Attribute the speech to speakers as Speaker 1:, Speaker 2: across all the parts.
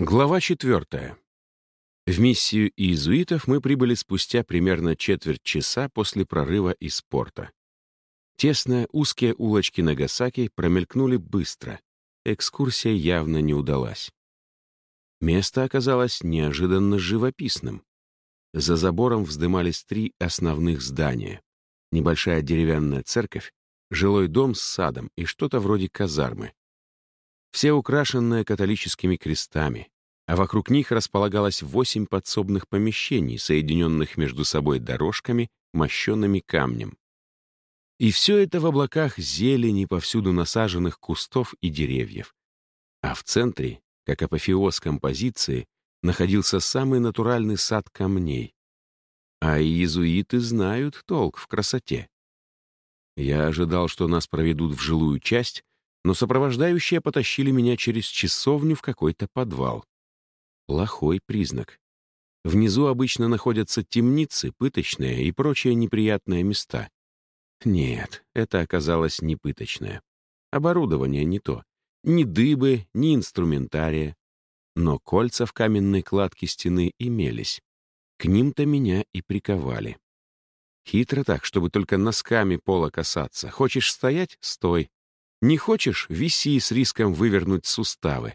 Speaker 1: Глава четвертая. В миссию иезуитов мы прибыли спустя примерно четверть часа после прорыва из порта. Тесные узкие улочки Нагасаки промелькнули быстро. Экскурсия явно не удалась. Место оказалось неожиданно живописным. За забором вздымались три основных здания. Небольшая деревянная церковь, жилой дом с садом и что-то вроде казармы все украшенные католическими крестами, а вокруг них располагалось восемь подсобных помещений, соединенных между собой дорожками, мощенными камнем. И все это в облаках зелени повсюду насаженных кустов и деревьев. А в центре, как апофеоз композиции, находился самый натуральный сад камней. А иезуиты знают толк в красоте. Я ожидал, что нас проведут в жилую часть, но сопровождающие потащили меня через часовню в какой-то подвал. Плохой признак. Внизу обычно находятся темницы, пыточные и прочие неприятные места. Нет, это оказалось не пыточное. Оборудование не то. Ни дыбы, ни инструментария. Но кольца в каменной кладке стены имелись. К ним-то меня и приковали. Хитро так, чтобы только носками пола касаться. Хочешь стоять — стой. Не хочешь — виси с риском вывернуть суставы.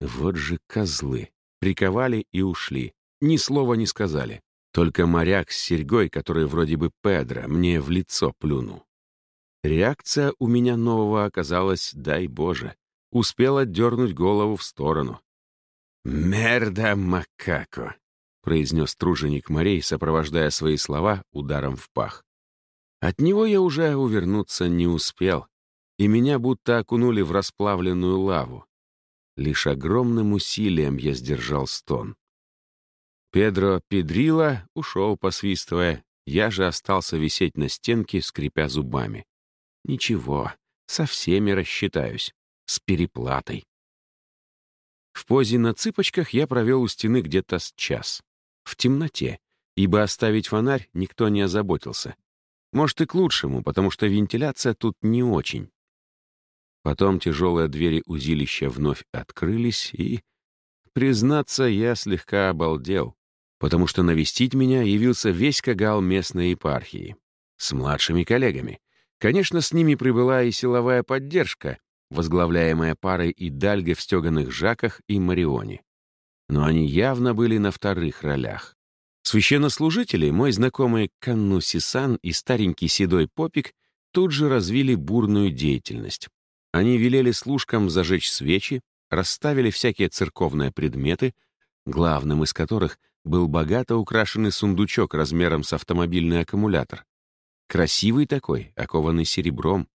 Speaker 1: Вот же козлы. Приковали и ушли. Ни слова не сказали. Только моряк с серьгой, который вроде бы Педро, мне в лицо плюнул. Реакция у меня нового оказалась, дай Боже. Успела дернуть голову в сторону. «Мерда макако», — произнес труженик морей, сопровождая свои слова ударом в пах. От него я уже увернуться не успел и меня будто окунули в расплавленную лаву. Лишь огромным усилием я сдержал стон. Педро Педрила ушел, посвистывая, я же остался висеть на стенке, скрипя зубами. Ничего, со всеми рассчитаюсь, с переплатой. В позе на цыпочках я провел у стены где-то с час. В темноте, ибо оставить фонарь никто не озаботился. Может, и к лучшему, потому что вентиляция тут не очень. Потом тяжелые двери узилища вновь открылись, и, признаться, я слегка обалдел, потому что навестить меня явился весь кагал местной епархии. С младшими коллегами. Конечно, с ними прибыла и силовая поддержка, возглавляемая парой Идальго в стеганых жаках и Марионе. Но они явно были на вторых ролях. Священнослужители, мой знакомый Канну Сисан и старенький седой попик, тут же развили бурную деятельность. Они велели служкам зажечь свечи, расставили всякие церковные предметы, главным из которых был богато украшенный сундучок размером с автомобильный аккумулятор. Красивый такой, окованный серебром.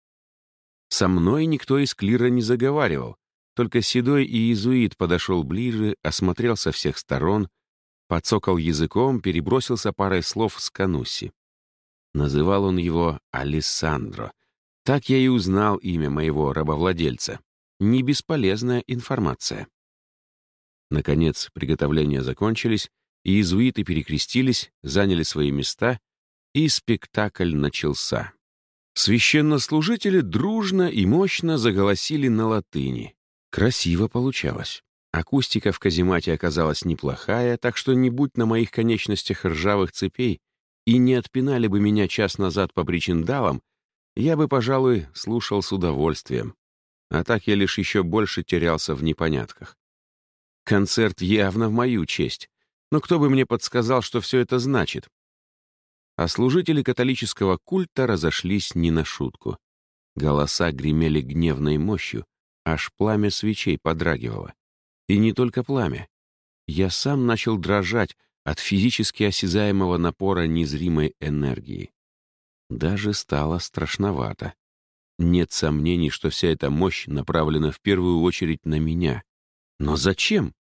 Speaker 1: Со мной никто из клира не заговаривал, только седой и иезуит подошел ближе, осмотрел со всех сторон, подсокал языком, перебросился парой слов с Кануси. Называл он его Алессандро — так я и узнал имя моего рабовладельца. Не бесполезная информация. Наконец, приготовления закончились, и иезуиты перекрестились, заняли свои места, и спектакль начался. Священнослужители дружно и мощно заголосили на латыни. Красиво получалось. Акустика в каземате оказалась неплохая, так что не будь на моих конечностях ржавых цепей и не отпинали бы меня час назад по причиндалам, я бы, пожалуй, слушал с удовольствием. А так я лишь еще больше терялся в непонятках. Концерт явно в мою честь. Но кто бы мне подсказал, что все это значит? А служители католического культа разошлись не на шутку. Голоса гремели гневной мощью, аж пламя свечей подрагивало. И не только пламя. Я сам начал дрожать от физически осязаемого напора незримой энергии. Даже стало страшновато. Нет сомнений, что вся эта мощь направлена в первую очередь на меня. Но зачем?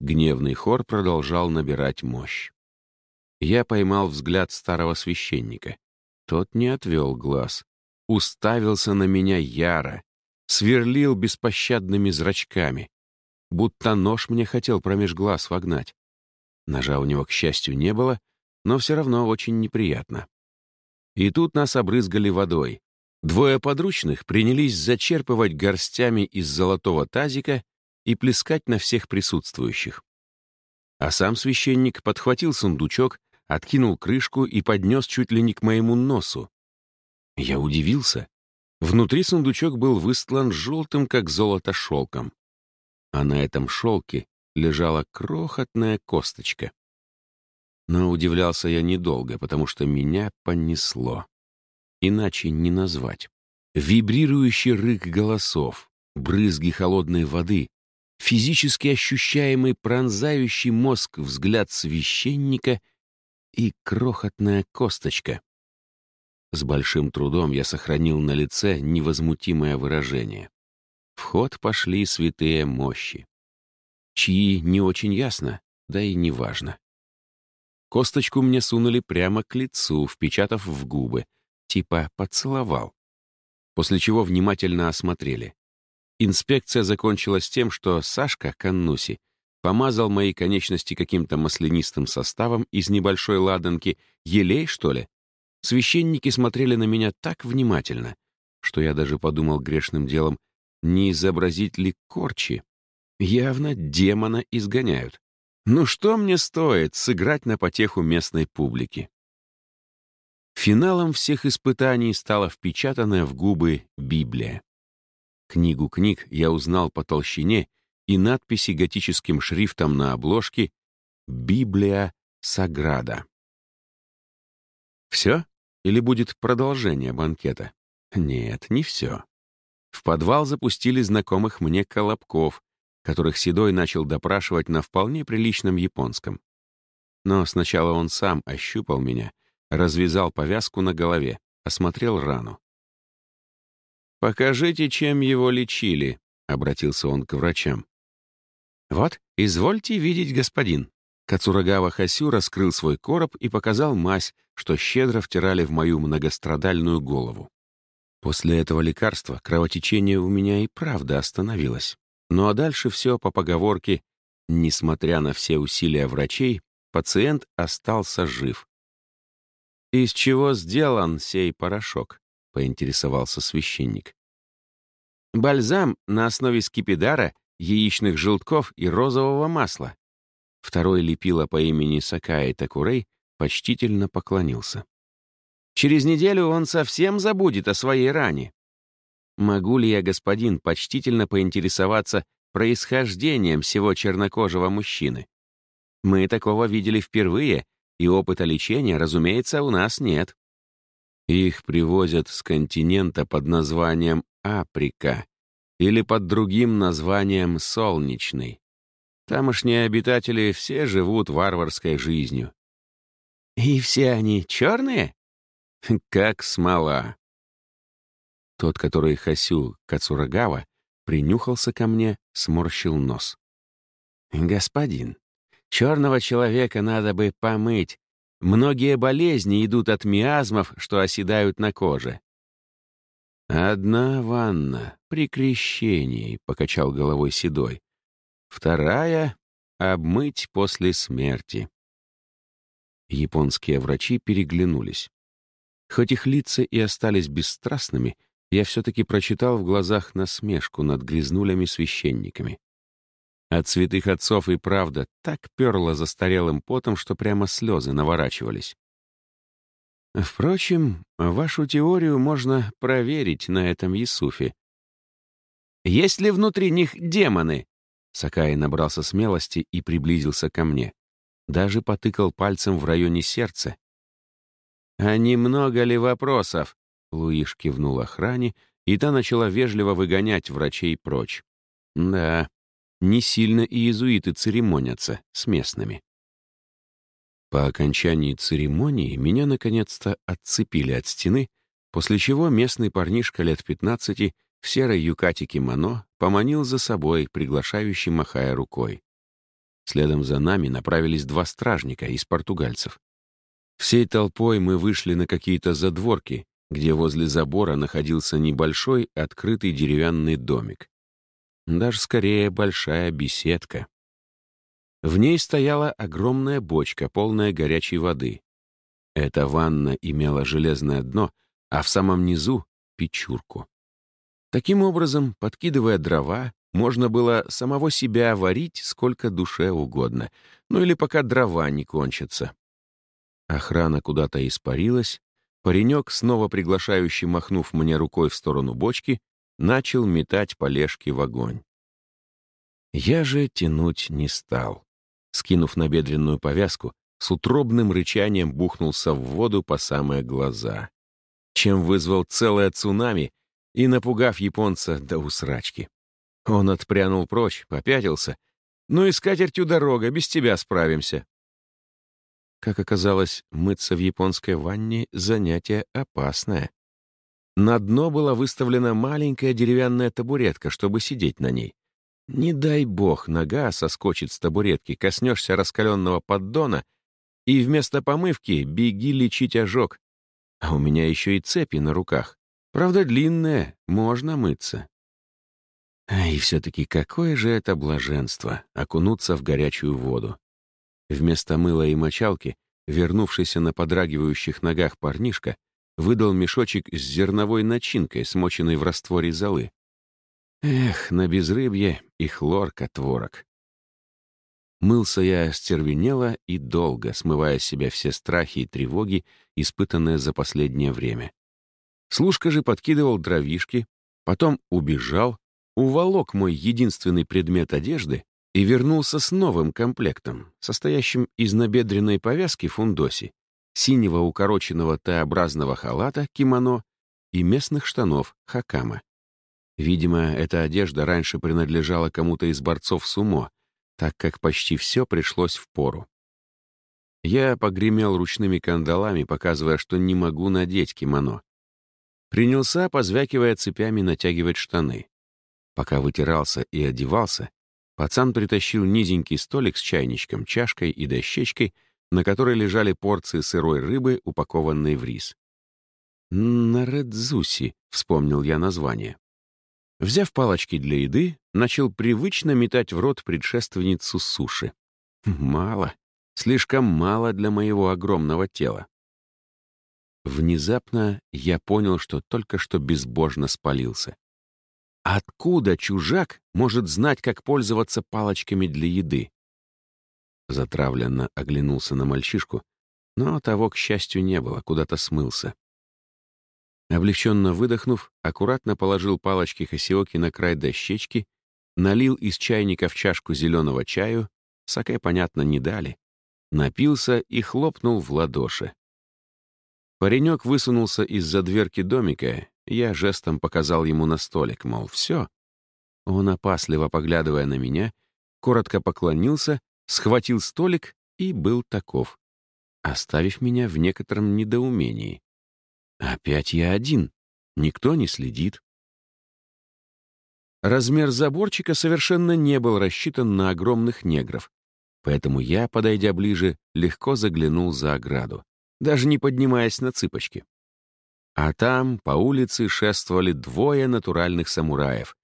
Speaker 1: Гневный хор продолжал набирать мощь. Я поймал взгляд старого священника. Тот не отвел глаз. Уставился на меня яро, сверлил беспощадными зрачками, будто нож мне хотел промеж глаз вогнать. Ножа у него, к счастью, не было, но все равно очень неприятно. И тут нас обрызгали водой. Двое подручных принялись зачерпывать горстями из золотого тазика, и плескать на всех присутствующих. А сам священник подхватил сундучок, откинул крышку и поднес чуть ли не к моему носу. Я удивился. Внутри сундучок был выстлан желтым, как золото, шелком. А на этом шелке лежала крохотная косточка. Но удивлялся я недолго, потому что меня понесло. Иначе не назвать. Вибрирующий рык голосов, брызги холодной воды, физически ощущаемый пронзающий мозг взгляд священника и крохотная косточка. С большим трудом я сохранил на лице невозмутимое выражение. В ход пошли святые мощи. Чьи не очень ясно, да и не важно. Косточку мне сунули прямо к лицу, впечатав в губы, типа поцеловал. После чего внимательно осмотрели. Инспекция закончилась тем, что Сашка Каннуси помазал мои конечности каким-то маслянистым составом из небольшой ладанки. Елей, что ли? Священники смотрели на меня так внимательно, что я даже подумал грешным делом, не изобразить ли корчи. Явно демона изгоняют. Ну что мне стоит сыграть на потеху местной публики? Финалом всех испытаний стала впечатанная в губы Библия. Книгу книг я узнал по толщине и надписи готическим шрифтом на обложке «Библия Саграда». Все? Или будет продолжение банкета? Нет, не все. В подвал запустили знакомых мне колобков, которых Седой начал допрашивать на вполне приличном японском. Но сначала он сам ощупал меня, развязал повязку на голове, осмотрел рану. «Покажите, чем его лечили», — обратился он к врачам. «Вот, извольте видеть, господин». Кацурагава Хасю раскрыл свой короб и показал мазь, что щедро втирали в мою многострадальную голову. После этого лекарства кровотечение у меня и правда остановилось. Ну а дальше все по поговорке «Несмотря на все усилия врачей, пациент остался жив». «Из чего сделан сей порошок?» — поинтересовался священник. «Бальзам на основе скипидара, яичных желтков и розового масла». Второй лепила по имени Сакаи Такурей почтительно поклонился. «Через неделю он совсем забудет о своей ране». Могу ли я, господин, почтительно поинтересоваться происхождением всего чернокожего мужчины? Мы такого видели впервые, и опыта лечения, разумеется, у нас нет. Их привозят с континента под названием Априка или под другим названием Солнечный. Тамошние обитатели все живут варварской жизнью. И все они черные? Как смола. Тот, который Хасю Кацурагава, принюхался ко мне, сморщил нос. «Господин, черного человека надо бы помыть. Многие болезни идут от миазмов, что оседают на коже». «Одна ванна при крещении», — покачал головой Седой. «Вторая — обмыть после смерти». Японские врачи переглянулись. Хоть их лица и остались бесстрастными, я все-таки прочитал в глазах насмешку над грязнулями-священниками. От святых отцов и правда так перло застарелым потом, что прямо слезы наворачивались. Впрочем, вашу теорию можно проверить на этом Юсуфе. «Есть ли внутри них демоны?» Сакай набрался смелости и приблизился ко мне. Даже потыкал пальцем в районе сердца. «А немного ли вопросов?» Луиш кивнул охране, и та начала вежливо выгонять врачей прочь. Да, не сильно и иезуиты церемонятся с местными. По окончании церемонии меня наконец-то отцепили от стены, после чего местный парнишка лет 15 в серой юкатике Мано поманил за собой, приглашающий, махая рукой. Следом за нами направились два стражника из португальцев. Всей толпой мы вышли на какие-то задворки, где возле забора находился небольшой открытый деревянный домик. Даже скорее большая беседка. В ней стояла огромная бочка, полная горячей воды. Эта ванна имела железное дно, а в самом низу — печурку. Таким образом, подкидывая дрова, можно было самого себя варить сколько душе угодно, ну или пока дрова не кончатся. Охрана куда-то испарилась, паренек, снова приглашающий, махнув мне рукой в сторону бочки, начал метать полежки в огонь. Я же тянуть не стал. Скинув набедренную повязку, с утробным рычанием бухнулся в воду по самые глаза, чем вызвал целое цунами и напугав японца до усрачки. Он отпрянул прочь, попятился. «Ну и с катертью дорога, без тебя справимся». Как оказалось, мыться в японской ванне — занятие опасное. На дно была выставлена маленькая деревянная табуретка, чтобы сидеть на ней. Не дай бог, нога соскочит с табуретки, коснешься раскаленного поддона, и вместо помывки беги лечить ожог. А у меня еще и цепи на руках. Правда, длинные, можно мыться. И все-таки какое же это блаженство — окунуться в горячую воду. Вместо мыла и мочалки, вернувшийся на подрагивающих ногах парнишка, выдал мешочек с зерновой начинкой, смоченной в растворе золы. Эх, на безрыбье и хлорка творог. Мылся я стервенело и долго, смывая с себя все страхи и тревоги, испытанные за последнее время. Слушка же подкидывал дровишки, потом убежал, уволок мой единственный предмет одежды и вернулся с новым комплектом, состоящим из набедренной повязки фундоси, синего укороченного Т-образного халата, кимоно и местных штанов, хакама. Видимо, эта одежда раньше принадлежала кому-то из борцов сумо, так как почти все пришлось в пору. Я погремел ручными кандалами, показывая, что не могу надеть кимоно. Принялся, позвякивая цепями, натягивать штаны. Пока вытирался и одевался, пацан притащил низенький столик с чайничком, чашкой и дощечкой, на которой лежали порции сырой рыбы, упакованной в рис. «Наредзуси», — вспомнил я название. Взяв палочки для еды, начал привычно метать в рот предшественницу суши. Мало, слишком мало для моего огромного тела. Внезапно я понял, что только что безбожно спалился. Откуда чужак может знать, как пользоваться палочками для еды? Затравленно оглянулся на мальчишку, но того, к счастью, не было, куда-то смылся. Облегченно выдохнув, аккуратно положил палочки хасиоки на край дощечки, налил из чайника в чашку зеленого чаю, саке, понятно, не дали, напился и хлопнул в ладоши. Паренек высунулся из-за дверки домика, я жестом показал ему на столик, мол, все. Он, опасливо поглядывая на меня, коротко поклонился, схватил столик и был таков, оставив меня в некотором недоумении. Опять я один. Никто не следит. Размер заборчика совершенно не был рассчитан на огромных негров, поэтому я, подойдя ближе, легко заглянул за ограду, даже не поднимаясь на цыпочки. А там по улице шествовали двое натуральных самураев,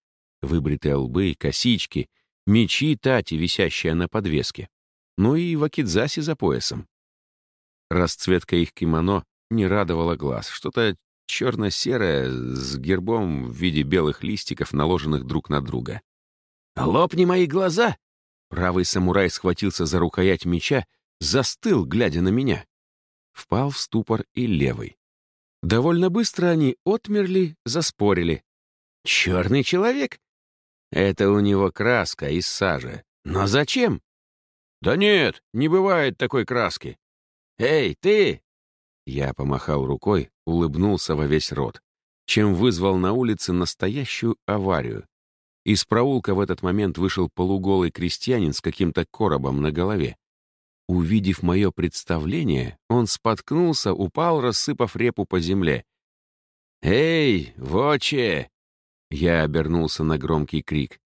Speaker 1: выбритые лбы, косички, мечи тати, висящие на подвеске, ну и вакидзаси за поясом. Расцветка их кимоно не радовало глаз. Что-то черно-серое с гербом в виде белых листиков, наложенных друг на друга. «Лопни мои глаза!» Правый самурай схватился за рукоять меча, застыл, глядя на меня. Впал в ступор и левый. Довольно быстро они отмерли, заспорили. «Черный человек? Это у него краска из сажи. Но зачем?» «Да нет, не бывает такой краски». «Эй, ты, я помахал рукой, улыбнулся во весь рот, чем вызвал на улице настоящую аварию. Из проулка в этот момент вышел полуголый крестьянин с каким-то коробом на голове. Увидев мое представление, он споткнулся, упал, рассыпав репу по земле. «Эй, воче!» Я обернулся на громкий крик.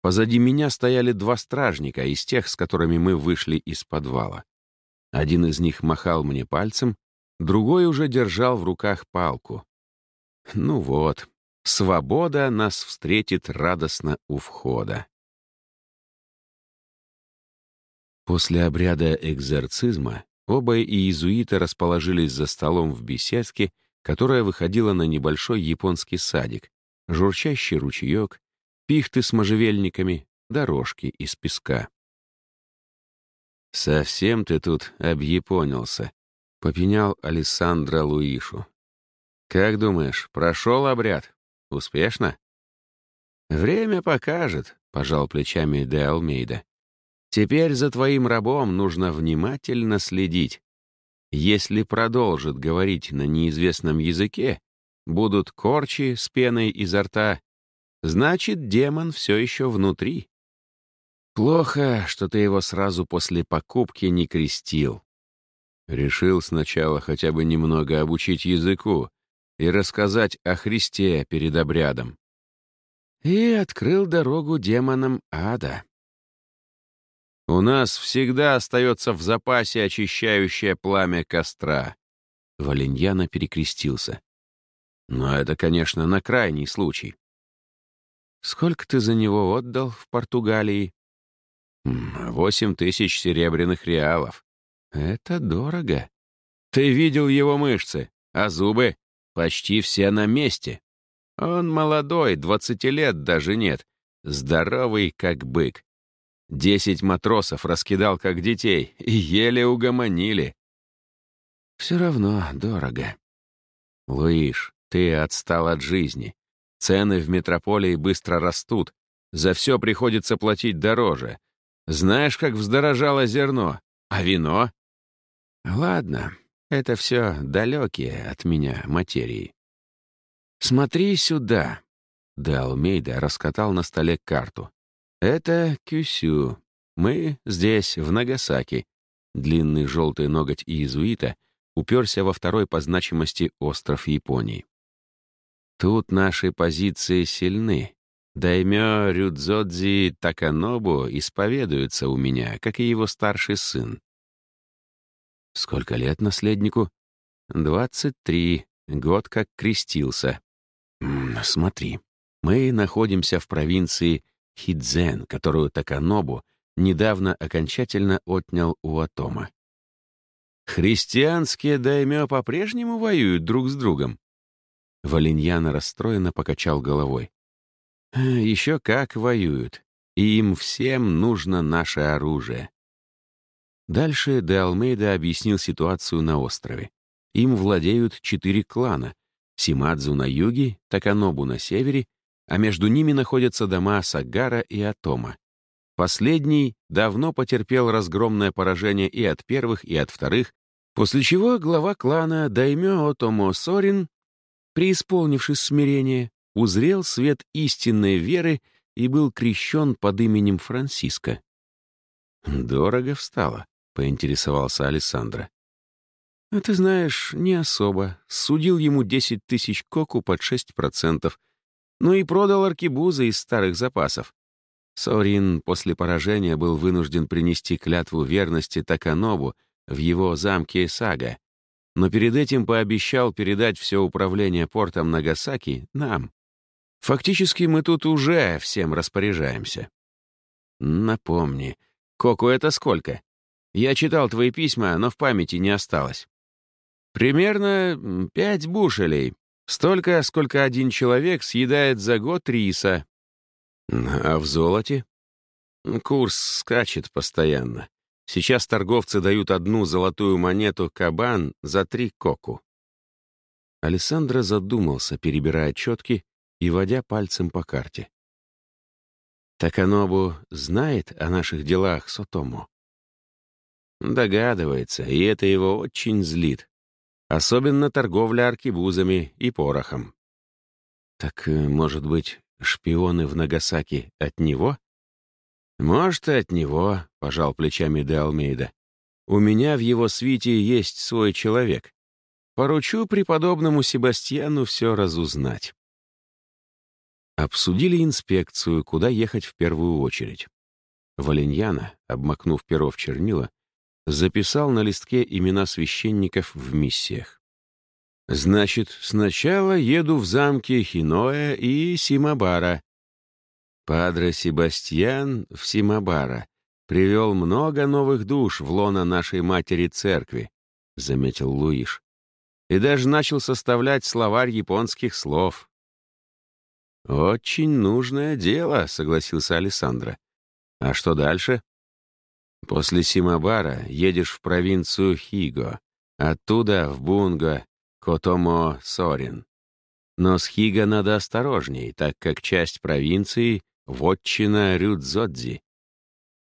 Speaker 1: Позади меня стояли два стражника из тех, с которыми мы вышли из подвала. Один из них махал мне пальцем, Другой уже держал в руках палку. Ну вот, свобода нас встретит радостно у входа. После обряда экзорцизма оба иезуита расположились за столом в беседке, которая выходила на небольшой японский садик, журчащий ручеек, пихты с можжевельниками, дорожки из песка. «Совсем ты тут объяпонился», — попенял Алессандро Луишу. «Как думаешь, прошел обряд? Успешно?» «Время покажет», — пожал плечами де Алмейда. «Теперь за твоим рабом нужно внимательно следить. Если продолжит говорить на неизвестном языке, будут корчи с пеной изо рта, значит, демон все еще внутри. Плохо, что ты его сразу после покупки не крестил. Решил сначала хотя бы немного обучить языку и рассказать о Христе перед обрядом. И открыл дорогу демонам ада. У нас всегда остается в запасе очищающее пламя костра. Валиньяна перекрестился. Но это, конечно, на крайний случай. Сколько ты за него отдал в Португалии? Восемь тысяч серебряных реалов. Это дорого. Ты видел его мышцы, а зубы почти все на месте. Он молодой, двадцати лет даже нет, здоровый, как бык. Десять матросов раскидал, как детей, и еле угомонили. Все равно дорого. Луиш, ты отстал от жизни. Цены в метрополии быстро растут. За все приходится платить дороже. Знаешь, как вздорожало зерно? А вино? Ладно, это все далекие от меня материи. Смотри сюда. Де Алмейда раскатал на столе карту. Это Кюсю. Мы здесь, в Нагасаки. Длинный желтый ноготь иезуита уперся во второй по значимости остров Японии. Тут наши позиции сильны. Даймё Рюдзодзи Таканобу исповедуется у меня, как и его старший сын. Сколько лет наследнику? Двадцать три. Год как крестился. Смотри, мы находимся в провинции Хидзен, которую Таканобу недавно окончательно отнял у Атома. Христианские даймё по-прежнему воюют друг с другом. Валиньяна расстроенно покачал головой. «Э, Еще как воюют, и им всем нужно наше оружие. Дальше Де Алмейда объяснил ситуацию на острове. Им владеют четыре клана — Симадзу на юге, Таканобу на севере а между ними находятся дома Сагара и Атома. Последний давно потерпел разгромное поражение и от первых, и от вторых, после чего глава клана Даймё Отомо Сорин, преисполнившись смирения, узрел свет истинной веры и был крещен под именем Франциска. «Дорого встало», — поинтересовался Александра. «А ты знаешь, не особо. Судил ему 10 тысяч коку под 6%, ну и продал аркебузы из старых запасов. Сорин после поражения был вынужден принести клятву верности Таканобу в его замке Сага, но перед этим пообещал передать все управление портом Нагасаки нам. Фактически мы тут уже всем распоряжаемся. Напомни, Коку это сколько? Я читал твои письма, но в памяти не осталось. Примерно пять бушелей, Столько, сколько один человек съедает за год риса. А в золоте? Курс скачет постоянно. Сейчас торговцы дают одну золотую монету кабан за три коку. Александра задумался, перебирая четки и водя пальцем по карте. Таканобу знает о наших делах Сотому? Догадывается, и это его очень злит. Особенно торговля аркебузами и порохом. Так, э, может быть, шпионы в Нагасаки от него? Может, и от него, пожал плечами де Алмейда. У меня в его свите есть свой человек. Поручу преподобному Себастьяну все разузнать. Обсудили инспекцию, куда ехать в первую очередь. Валиньяна, обмакнув перо в чернила, записал на листке имена священников в миссиях. «Значит, сначала еду в замки Хиноя и Симабара». Падре Себастьян в Симабара привел много новых душ в лоно нашей матери церкви, — заметил Луиш. И даже начал составлять словарь японских слов. «Очень нужное дело», — согласился Александра. «А что дальше?» «После Симабара едешь в провинцию Хиго, оттуда в Бунго, Котомо, Сорин. Но с Хиго надо осторожней, так как часть провинции — вотчина Рюдзодзи.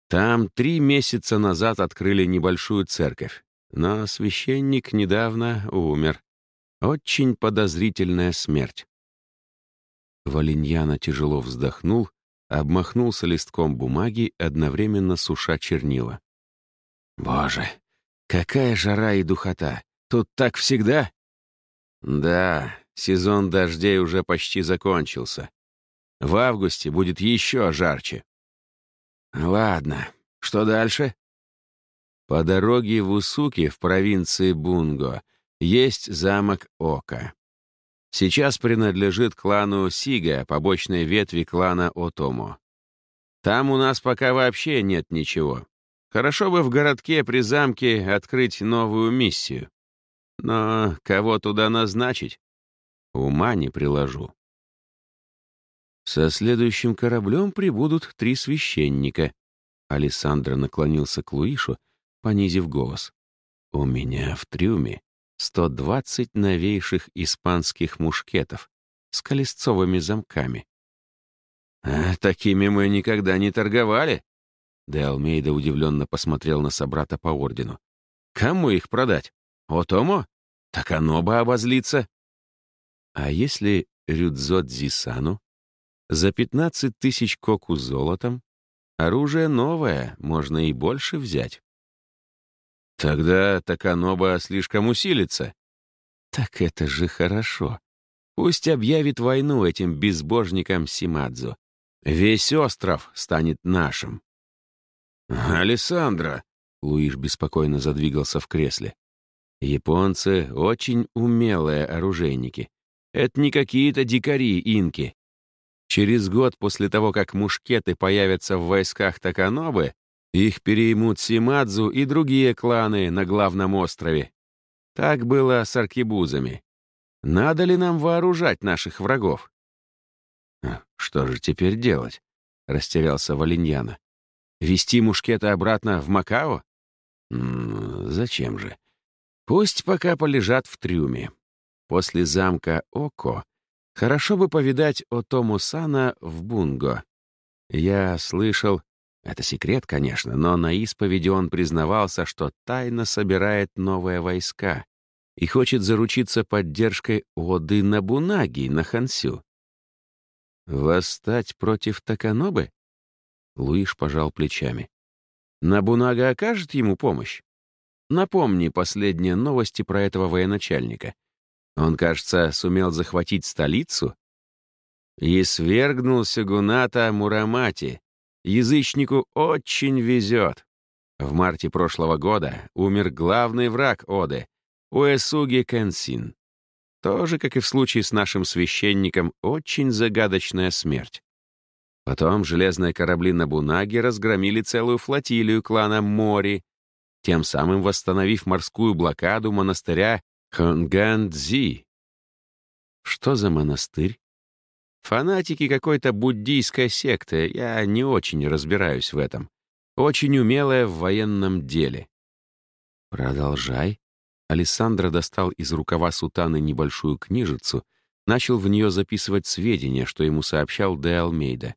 Speaker 1: Там три месяца назад открыли небольшую церковь, но священник недавно умер. Очень подозрительная смерть. Валиньяна тяжело вздохнул, обмахнулся листком бумаги, одновременно суша чернила. «Боже, какая жара и духота! Тут так всегда?» «Да, сезон дождей уже почти закончился. В августе будет еще жарче». «Ладно, что дальше?» По дороге в Усуки в провинции Бунго есть замок Ока. Сейчас принадлежит клану Сига, побочной ветви клана Отомо. Там у нас пока вообще нет ничего. Хорошо бы в городке при замке открыть новую миссию. Но кого туда назначить? Ума не приложу. Со следующим кораблем прибудут три священника. Александра наклонился к Луишу, понизив голос. У меня в трюме 120 новейших испанских мушкетов с колесцовыми замками. «А, «Такими мы никогда не торговали!» Де Алмейда удивленно посмотрел на собрата по ордену. «Кому их продать? Отому? Так оно бы обозлится!» «А если Рюдзодзи Сану? За 15 тысяч коку золотом? Оружие новое, можно и больше взять». Тогда Таканоба слишком усилится. Так это же хорошо. Пусть объявит войну этим безбожникам Симадзу. Весь остров станет нашим. «Алессандро!» — Луиш беспокойно задвигался в кресле. «Японцы — очень умелые оружейники. Это не какие-то дикари-инки. Через год после того, как мушкеты появятся в войсках Таканобы, их переймут Симадзу и другие кланы на главном острове. Так было с аркебузами. Надо ли нам вооружать наших врагов? «Что же теперь делать?» — растерялся Валиньяна. «Вести мушкеты обратно в Макао? Зачем же? Пусть пока полежат в трюме. После замка Око хорошо бы повидать Отому Сана в Бунго. Я слышал, это секрет, конечно, но на исповеди он признавался, что тайно собирает новые войска и хочет заручиться поддержкой Оды Набунаги на Хансю. «Восстать против Таканобы?» Луиш пожал плечами. «Набунага окажет ему помощь? Напомни последние новости про этого военачальника. Он, кажется, сумел захватить столицу и свергнул Сюгуната Мурамати, Язычнику очень везет. В марте прошлого года умер главный враг Оды — Уэсуги Кэнсин. Тоже, как и в случае с нашим священником, очень загадочная смерть. Потом железные корабли на Бунаге разгромили целую флотилию клана Мори, тем самым восстановив морскую блокаду монастыря Хонгандзи. Что за монастырь? Фанатики какой-то буддийской секты, я не очень разбираюсь в этом. Очень умелая в военном деле. Продолжай. Александра достал из рукава сутаны небольшую книжицу, начал в нее записывать сведения, что ему сообщал Де Алмейда.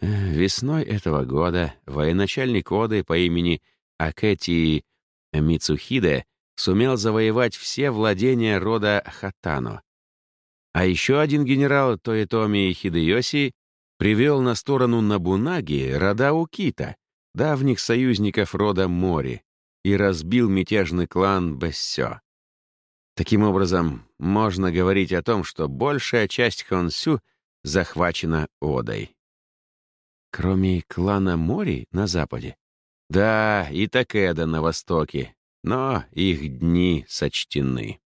Speaker 1: Э, весной этого года военачальник Оды по имени Акэти Мицухиде сумел завоевать все владения рода Хатано. А еще один генерал Тоэтоми Хидеоси привел на сторону Набунаги рода Укита, давних союзников рода Мори, и разбил мятежный клан Бессё. Таким образом, можно говорить о том, что большая часть Хонсю захвачена Одой. Кроме клана Мори на западе? Да, и Такеда на востоке, но их дни сочтены.